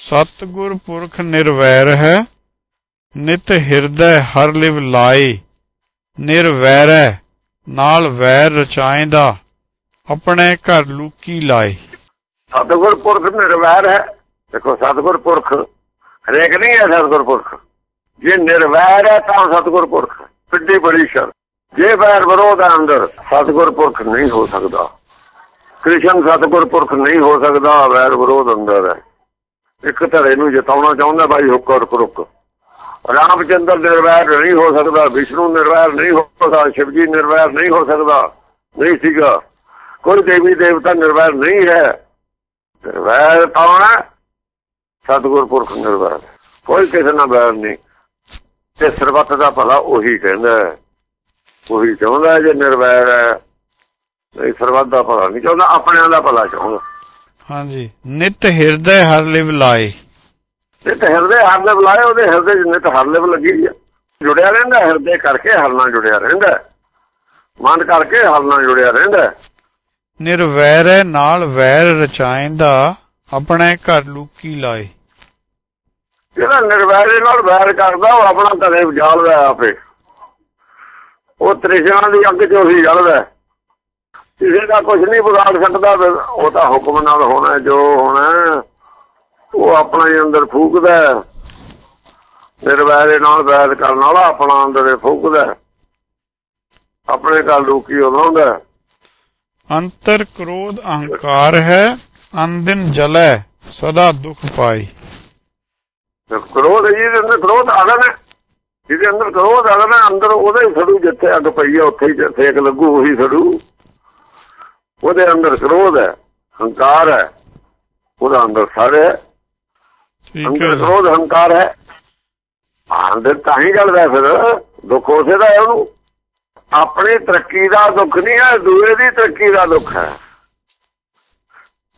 ਸਤਿਗੁਰ ਪੁਰਖ ਨਿਰਵੈਰ ਹੈ, ਨਿਤ ਹਿਰਦੈ ਹਰ ਲਿਵ ਲਾਏ, ਨਿਰਵੈਰੈ, ਨਾਲ ਵੈਰ ਰਚਾਇਂਦਾ ਆਪਣੇ ਘਰ ਲੂਕੀ ਲਾਏ। ਸਤਿਗੁਰ ਪੁਰਖ ਨਿਰਵੈਰ ਹੈ, ਦੇਖੋ ਸਤਿਗੁਰ ਪੁਰਖ, ਹਰੇਕ ਨਹੀਂ ਹੈ ਸਤਿਗੁਰ ਪੁਰਖ। ਜੇ ਨਿਰਵੈਰ ਹੈ ਤਾਂ ਸਤਿਗੁਰ ਪੁਰਖ ਕਿੱਡੀ ਬੜੀ ਸ਼ਰ ਜੇ ਵੈਰ ਵਿਰੋਧ ਹੈ ਅੰਦਰ, ਸਤਿਗੁਰ ਪੁਰਖ ਨਹੀਂ ਹੋ ਸਕਦਾ। ਕ੍ਰਿਸ਼ਨ ਸਤਿਗੁਰ ਪੁਰਖ ਨਹੀਂ ਹੋ ਸਕਦਾ, ਵੈਰ ਵਿਰੋਧ ਅੰਦਰ ਹੈ। ਇੱਕ ਧੜੇ ਨੂੰ ਜਿਤਾਉਣਾ ਚਾਹੁੰਦਾ ਬਾਈ ਹੁਕਮ ਰੁਕ ਰਾਮਚੰਦਰ ਨਿਰਵੈਰ ਨਹੀਂ ਹੋ ਸਕਦਾ, ਵਿਸ਼ਨੂੰ ਨਿਰਵੈਰ ਨਹੀਂ ਹੋ ਸਕਦਾ, ਸ਼ਿਵਜੀ ਨਿਰਵੈਰ ਨਹੀਂ ਹੋ ਸਕਦਾ, ਨਹੀਂ ਸੀਗਾ। ਕੋਈ ਦੇਵੀ ਦੇਵਤਾ ਨਿਰਵੈਰ ਨਹੀਂ ਹੈ। ਨਿਰਵੈਰ ਤਾਂ ਹੈ, ਸਤਿਗੁਰ ਪੁਰਖ ਨਿਰਵੈਰ ਕੋਈ ਕਿਸੇ ਨਾਲ ਵੈਰ ਨਹੀਂ। ਤੇ ਸਰਬੱਤ ਦਾ ਭਲਾ ਉਹੀ ਕਹਿੰਦਾ ਉਹੀ ਚਾਹੁੰਦਾ ਜੇ ਨਿਰਵੈਰ ਹੈ। ਨਹੀਂ, ਸਰਬੱਤ ਦਾ ਭਲਾ ਨਹੀਂ ਚਾਹੁੰਦਾ, ਆਪਣਿਆਂ ਦਾ ਭਲਾ ਚਾਹੁੰਦਾ। ਹਾਂਜੀ। ਨਿਤ ਹਿਰਦੈ ਹਰ ਲਿਵ ਲਾਏ। ਤੇ ਹਿਰਦੇ ਹਰ ਦੇ ਬੁਲਾਏ ਉਹਦੇ ਹਿਰਦੇ ਜਿੰਨੇ ਤਾਂ ਹਰ ਲਿਵ ਲੱਗੀ ਆ। ਜੁੜਿਆ ਰਹਿੰਦਾ ਹਿਰਦੇ ਕਰਕੇ ਹਰ ਨਾਲ ਜੁੜਿਆ ਰਹਿੰਦਾ ਮਨ ਕਰਕੇ ਹਰ ਨਾਲ ਜੁੜਿਆ ਰਹਿੰਦਾ ਨਿਰਵੈਰੈ ਨਾਲ ਵੈਰ ਰਚਾਇਂਦਾ ਆਪਣੇ ਘਰ ਲੂਕੀ ਲਾਏ। ਜਿਹੜਾ ਨਿਰਵੈਰੇ ਨਾਲ ਵੈਰ ਕਰਦਾ ਉਹ ਆਪਣਾ ਘਰੇ ਜਾਲਦਾ ਆਪੇ। ਉਹ ਤ੍ਰਿਸ਼ਨਾ ਦੀ ਅੱਗ ਚ ਉਹੀ ਜਲਦਾ ਕਿਸੇ ਦਾ ਕੁਝ ਨਹੀਂ ਵਿਗਾੜ ਸਕਦਾ ਉਹ ਤਾਂ ਹੁਕਮ ਨਾਲ ਹੋਣਾ ਜੋ ਹੋਣਾ ਉਹ ਆਪਣਾ ਅੰਦਰ ਫੂਕਦਾ। ਨਿਰਵੈਰੇ ਨਾਲ ਵੈਰ ਕਰਨ ਵਾਲਾ ਆਪਣਾ ਅੰਦਰ ਫੂਕਦਾ। ਆਪਣੇ ਘਰ ਲੂਕੀ ਉਦਾਉਂਦਾ ਅੰਤਰ ਕ੍ਰੋਧ ਅਹੰਕਾਰ ਹੈ ਅੰਦਿਨ ਜਲੈ ਸਦਾ ਦੁਖ ਪਾਈ ਕ੍ਰੋਧ ਜਿਹਦੇ ਅੰਦਰ ਕ੍ਰੋਧ ਆਗਨ ਹੈ ਜਿਹਦੇ ਅੰਦਰ ਕ੍ਰੋਧ ਆਗਨ ਹੈ ਅੰਦਰ ਉਹਦੇ ਹੀ ਸੜੂ ਜਿੱਥੇ ਅੱਗ ਪਈ ਹੈ ਉੱਥੇ ਹੀ ਸੇਕ ਲੱਗੂ ਉਹੀ ਸੜੂ ਉਹਦੇ ਅੰਦਰ ਕ੍ਰੋਧ ਹੈ ਹੰਕਾਰ ਹੈ ਉਹਦਾ ਅੰਦਰ ਸਾਰੇ ਠੀਕ ਹੈ। ਅੰਦਰ। ਕ੍ਰੋਧ ਹੰਕਾਰ ਹੈ। ਅੰਦਰ ਤਾਂ ਹੀ ਜਲਦਾ ਫਿਰ ਦੁੱਖ ਉਸੇ ਦਾ ਹੈ ਉਹਨੂੰ। ਆਪਣੀ ਤਰੱਕੀ ਦਾ ਦੁੱਖ ਨਹੀਂ ਹੈ ਦੂਏ ਦੀ ਤਰੱਕੀ ਦਾ ਦੁੱਖ ਹੈ।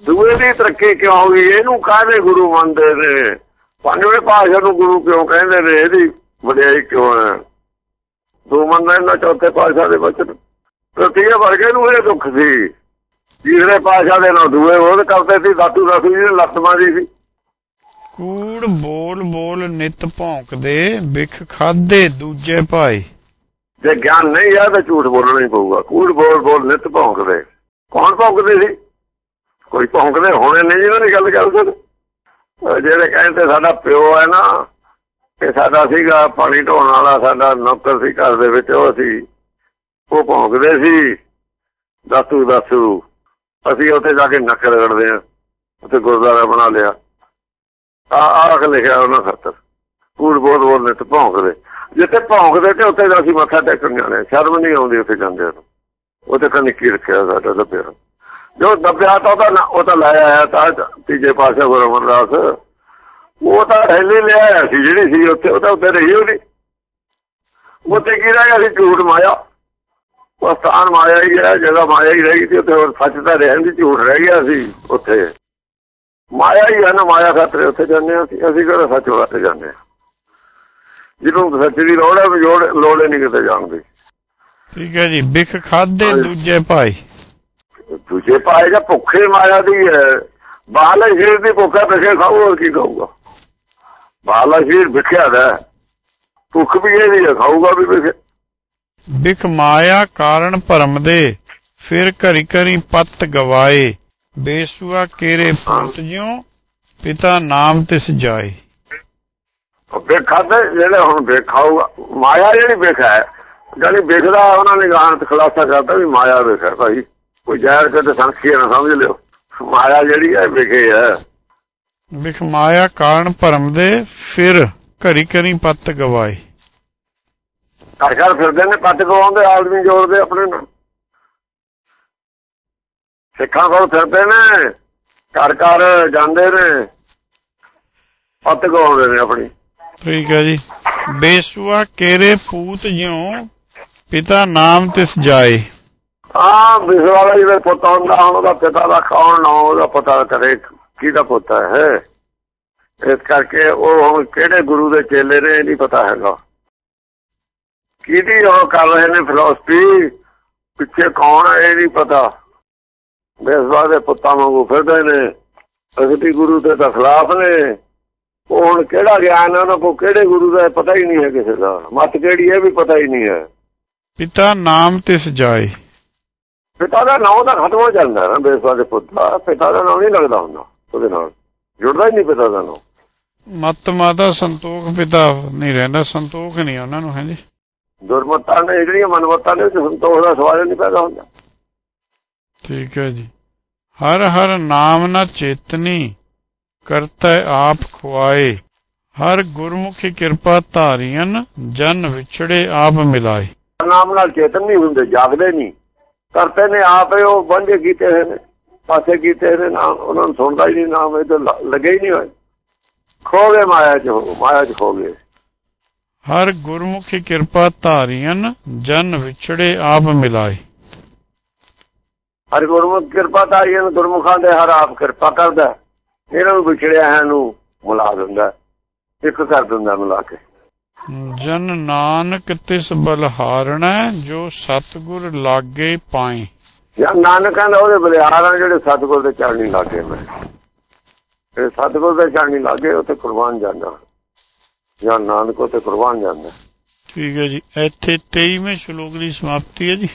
ਦੂਏ ਦੀ ਤਰੱਕੀ ਕਿਉਂ ਹੋ ਗਈ ਇਹਨੂੰ ਕਾਹਦੇ ਗੁਰੂ ਮੰਨਦੇ ਨੇ? ਪੰਜਵੇਂ ਪਾਸ਼ਾ ਨੂੰ ਗੁਰੂ ਕਿਉਂ ਕਹਿੰਦੇ ਨੇ? ਇਹਦੀ ਵਡਿਆਈ ਕਿਉਂ ਹੈ? ਦੋ ਮੰਨਦੇ ਨੇ ਚੌਥੇ ਪਾਸ਼ਾ ਦੇ ਬਚਨ। ਤੀਏ ਵਰਗੇ ਨੂੰ ਇਹ ਦੁੱਖ ਸੀ। ਤੀਸਰੇ ਪਾਸ਼ਾ ਦੇ ਨਾਲ ਦੂਏ ਉਹ ਕਰਦੇ ਸੀ ਦਾਤੂ ਦਾਤੂ ਜੀ ਨੇ ਲੱਤ ਮਾਰੀ ਸੀ। ਕੂੜ ਬੋਲ ਬੋਲ ਨਿਤ ਭੌਂਕਦੇ ਬਿਖ ਖਾਦੇ ਦੂਜੇ ਭਾਈ। ਜੇ ਗਿਆਨ ਨਹੀਂ ਹੈ ਤਾਂ ਝੂਠ ਬੋਲਣਾ ਹੀ ਪਊਗਾ। ਕੂੜ ਬੋਲ ਬੋਲ ਨਿਤ ਭੌਂਕਦੇ। ਕੌਣ ਭੌਂਕਦੇ ਸੀ? ਕੋਈ ਭੌਂਕਦੇ ਹੋਣੇ ਨਹੀਂ ਜਿਹਨਾਂ ਦੀ ਗੱਲ ਕਰ ਸਕਦੇ। ਜਿਹੜੇ ਕਹਿੰਦੇ ਸਾਡਾ ਪਿਓ ਹੈ ਨਾ ਇਹ ਸਾਡਾ ਸੀਗਾ ਪਾਣੀ ਢੋਣ ਵਾਲਾ ਸਾਡਾ ਨੌਕਰ ਸੀ ਘਰ ਦੇ ਵਿੱਚ ਉਹ ਸੀ। ਉਹ ਭੌਂਕਦੇ ਸੀ। ਦਾਤੂ ਦਾਤੂ ਅਸੀਂ ਉੱਥੇ ਜਾ ਕੇ ਨੱਕ ਰਗੜਦੇ ਆ ਉੱਥੇ ਗੁਰਦੁਆਰਾ ਬਣਾ ਲਿਆ। ਆ ਆਖ ਲਿਖਿਆ ਉਹਨਾਂ ਖਤਰ। ਕੂੜ ਬੋਲ ਬੋਲ ਨਿਤ ਭੌਂਕਦੇ। ਜਿੱਥੇ ਭੌਂਕਦੇ ਤੇ ਉੱਥੇ ਅਸੀਂ ਮੱਥਾ ਟੇਕਣ ਜਾਣੇ ਸ਼ਰਮ ਨਹੀਂ ਆਉਂਦੀ ਉੱਥੇ ਜਾਂਦੇ ਨੂੰ। ਉੱਥੇ ਤਾਂ ਨਿੱਕੀ ਰੱਖਿਆ ਸਾਡਾ ਦੱਬਿਆ ਜੋ ਦੱਬਿਆ ਤਾਂ ਉਹਦਾ ਨਾ- ਉਹ ਤਾਂ ਲੈ ਆਇਆ ਤਾਂ ਤੀਜੇ ਪਾਸੇ ਗੁਰੂ ਅਮਰਦਾਸ। ਉਹ ਤਾਂ ਰੈਲੀ ਲਿਆ ਸੀ, ਜਿਹੜੀ ਸੀ ਉੱਥੇ, ਉਹ ਤਾਂ ਉੱਥੇ ਰਹੀ ਉਹ ਨਹੀਂ। ਉੱਥੇ ਕੀ ਰਹਿ ਗਿਆ ਸੀ? ਝੂਠ ਮਾਇਆ ਉਹ ਸਥਾਨ ਮਾਇਆ ਹੀ ਹੈ ਜਗ੍ਹਾ ਮਾਇਆ ਹੀ ਰਹਿ ਸੀ ਉੱਥੇ ਹੋਰ ਸੱਚ ਤਾਂ ਰਹਿਣ ਦੀ ਝੂਠ ਰਹਿ ਗਿਆ ਸੀ ਉੱਥੇ। ਮਾਇਆ ਹੀ ਹੈ ਨਾ ਮਾਇਆ ਖਾਤਰ ਉੱਥੇ ਜਾਂਦੇ ਹਾਂ ਅਸੀਂ ਅਸੀਂ ਕਿਹੜਾ ਸੱਚ ਵਾਸਤੇ ਜਾਂਦੇ ਹਾਂ। ਜਿਹਨੂੰ ਸੱਚ ਦੀ ਲੋੜ ਹੈ ਲੋੜ ਲੋੜ ਨਹੀਂ ਕਿਤੇ ਜਾਣ ਦੀ। ਠੀਕ ਹੈ ਜੀ ਬਿਖ ਖਾਦੇ। ਦੂਜੇ ਭਾਈ। ਦੂਜੇ ਪਾਏ ਜਾਂ ਭੁੱਖੇ ਮਾਇਆ ਦੀ ਹੈ। ਬਾਹਲਾ ਸ਼ਰੀਰ ਦੀ ਭੁੱਖਾ ਪਿਛੇ ਖਾਓ ਹੋਰ ਕੀ ਖਾਊਗਾ? ਬਾਹਲਾ ਸ਼ਰੀਰ ਵਿਖਿਆ ਦਾ। ਭੁੱਖ ਵੀ ਇਹਦੀ ਖਾਊਗਾ ਵੀ ਵਿਖੇ ਬਿਖ ਮਾਇਆ ਕਾਰਨ ਭਰਮ ਦੇ ਫਿਰ ਘਰੀ ਘਰੀ ਪੱਤ ਗਵਾਏ। ਬੇਸੁਆ ਕੇਰੇ ਪੁੱਤ ਜਿਉ ਪਿਤਾ ਨਾਮ ਤਿਸ ਜਾਏ। ਵੇਖਾ ਤੇ ਜਿਹੜੇ ਹੁਣ ਵੇਖਾਊਗਾ ਮਾਇਆ ਜਿਹੜੀ ਵੇਖਾ ਹੈ ਜਾਨੀ ਵੇਖਦਾ ਉਹਨਾਂ ਨੇ ਗਾਹਾਂ ਤੇ ਖੁਲਾਸਾ ਕਰਤਾ ਵੀ ਮਾਇਆ ਵੇਖਾ ਭਾਈ। ਕੋਈ ਜ਼ਹਿਰ ਕਿਤੇ ਸੰਖੀ ਨਾ ਸਮਝ ਲਿਓ। ਮਾਇਆ ਜਿਹੜੀ ਹੈ ਵੇਖੇ ਹੈ। ਬਿਖ ਮਾਇਆ ਕਾਰਨ ਭਰਮ ਦੇ ਫਿਰ ਘਰੀ ਘਰੀ ਪੱਤ ਗਵਾਏ। ਘਰ ਘਰ ਫਿਰਦੇ ਨੇ ਪੱਟ ਗਵਾਉਂਦੇ ਆਦਮੀ ਜੋੜਦੇ ਆਪਣੇ ਨਾਲ ਸਿੱਖਾਂ ਕੋਲ ਫਿਰਦੇ ਨੇ ਘਰ ਘਰ ਜਾਂਦੇ ਨੇ ਪੱਟ ਗਵਾਉਂਦੇ ਨੇ ਆਪਣੀ। ਠੀਕ ਹੈ ਜੀ। ਬੇਸੁਆ ਕੇਰੇ ਪੂਤ ਜਿਉ ਪਿਤਾ ਨਾਮ ਤਿਸ ਜਾਏ। ਹਾਂ ਬਿਸ ਵਾਲਾ ਜਿਹਦਾ ਪੁੱਤ ਹੁੰਦਾ ਉਹਦਾ ਪਿਤਾ ਦਾ ਕੌਣ ਨਾ ਉਹਦਾ ਪਤਾ ਕਰੇ ਕਿਹਦਾ ਪੁੱਤ ਹੈ? ਇਸ ਕਰਕੇ ਉਹ ਕਿਹੜੇ ਗੁਰੂ ਦੇ ਚੇਲੇ ਨੇ ਇਹ ਨਹੀਂ ਪਤਾ ਹੈਗਾ। ਕਿਹਦੀ ਉਹ ਕਰ ਰਹੇ ਨੇ ਫਿਲਾਸਫੀ ਪਿੱਛੇ ਕੌਣ ਹੈ ਇਹ ਨਹੀਂ ਪਤਾ। ਬੇਸਵਾ ਦੇ ਪੁੱਤਾਂ ਵਾਂਗੂ ਫਿਰਦੇ ਨੇ। ਅਗਤੀ ਗੁਰੂ ਦੇ ਤਾਂ ਖਿਲਾਫ ਨੇ। ਹੁਣ ਕਿਹੜਾ ਗਿਆਨ ਉਹਨਾਂ ਕੋਲ? ਕਿਹੜੇ ਗੁਰੂ ਦਾ ਪਤਾ ਹੀ ਨਹੀਂ ਹੈ ਕਿਸੇ ਦਾ। ਮਤ ਕਿਹੜੀ ਹੈ ਵੀ ਪਤਾ ਹੀ ਨਹੀਂ ਹੈ। ਪਿਤਾ ਨਾਮ ਤਿਸ ਜਾਏ। ਪਿਤਾ ਦਾ ਨਾਮ ਤਾਂ ਖਤਮ ਹੋ ਜਾਂਦਾ ਨਾ ਬੇਸਵਾ ਦੇ ਪੁੱਤ ਦਾ। ਪਿਤਾ ਦਾ ਨਾਮ ਨਹੀਂ ਲੱਗਦਾ ਹੁੰਦਾ ਉਹਦੇ ਨਾਲ। ਜੁੜਦਾ ਹੀ ਨਹੀਂ ਪਿਤਾ ਦਾ ਨਾਮ। ਮਤ ਮਾਤਾ ਸੰਤੋਖ ਪਿਤਾ ਨਹੀਂ ਰਹਿੰਦਾ। ਸੰਤੋਖ ਨਹੀਂ ਉਹਨਾਂ ਨੂੰ ਹੈ ਜੀ। ਦੁਰਮਤਾਂ ਨੇ ਜਿਹੜੀਆਂ ਮਨਮਤਾਂ ਨੇ ਸੰਤੋਖ ਦਾ ਸਵਾਲ ਨਹੀਂ ਪੈਦਾ ਹੁੰਦਾ। ਠੀਕ ਹੈ ਜੀ। ਹਰ ਹਰ ਨਾਮ ਨਾ ਚੇਤਨੀ ਕਰਤਾ ਆਪ ਖੁਆਏ। ਹਰ ਗੁਰਮੁਖੀ ਕਿਰਪਾ ਧਾਰੀਆਂ ਜਨ ਵਿਛੜੇ ਆਪ ਮਿਲਾਏ। ਨਾਮ ਨਾਲ ਚੇਤਨ ਨਹੀਂ ਹੁੰਦੇ ਜਾਗਦੇ ਨਹੀਂ। ਕਰਤੇ ਨੇ ਆਪੇ ਉਹ ਬੰਦੇ ਕੀਤੇ ਹੋਏ ਨੇ ਪਾਸੇ ਕੀਤੇ ਨੇ ਨਾਮ ਉਹਨਾਂ ਨੂੰ ਸੁਣਦਾ ਹੀ ਨਹੀਂ ਨਾਮ ਇਹ ਤਾਂ ਲੱਗੇ ਹੀ ਨਹੀਂ ਹੋਏ। ਖੋ ਗਏ ਮਾਇਆ ਚ ਮਾਇਆ ਚ ਖੋ ਗਏ। ਹਰ ਗੁਰਮੁਖੀ ਕਿਰਪਾ ਧਾਰੀਆਂ ਜਨ ਵਿਛੜੇ ਆਪ ਮਿਲਾਏ। ਹਰ ਗੁਰਮੁਖ ਕਿਰਪਾ ਇਹਨਾਂ ਗੁਰਮੁਖਾਂ ਦੇ ਹਰ ਆਪ ਕਿਰਪਾ ਕਰਦਾ। ਇਹਨਾਂ ਨੂੰ ਵਿਛੜਿਆ ਹੈ ਨੂੰ ਮਿਲਾ ਦਿੰਦਾ। ਇੱਕ ਕਰ ਦਿੰਦਾ ਮਿਲਾ ਕੇ। ਜਨ ਨਾਨਕ ਤਿਸ ਬਲਹਾਰਣਾ ਜੋ ਸਤਗੁਰ ਲਾਗੇ ਪਾਏ। ਜਾਂ ਨਾਨਕ ਕਹਿੰਦਾ ਉਹਦੇ ਬਲਿਹਾਰਾਂ ਜਿਹੜੇ ਸਤਿਗੁਰ ਦੇ ਚਰਨੀ ਲਾਗੇ ਮੈਂ ਇਹ ਸਤਿਗੁਰ ਦੇ ਚਰਨੀ ਲਾਗੇ ਉੱਥੇ ਕੁਰਬਾਨ ਜਾਂਦਾ। ਜਾਂ ਨਾਨਕ ਉੱਥੇ ਕੁਰਬਾਨ ਜਾਂਦਾ। ਠੀਕ ਹੈ ਜੀ। ਇੱਥੇ 23ਵੇਂ ਸ਼ਲੋਕ ਦੀ ਸਮਾਪਤੀ ਹੈ ਜੀ।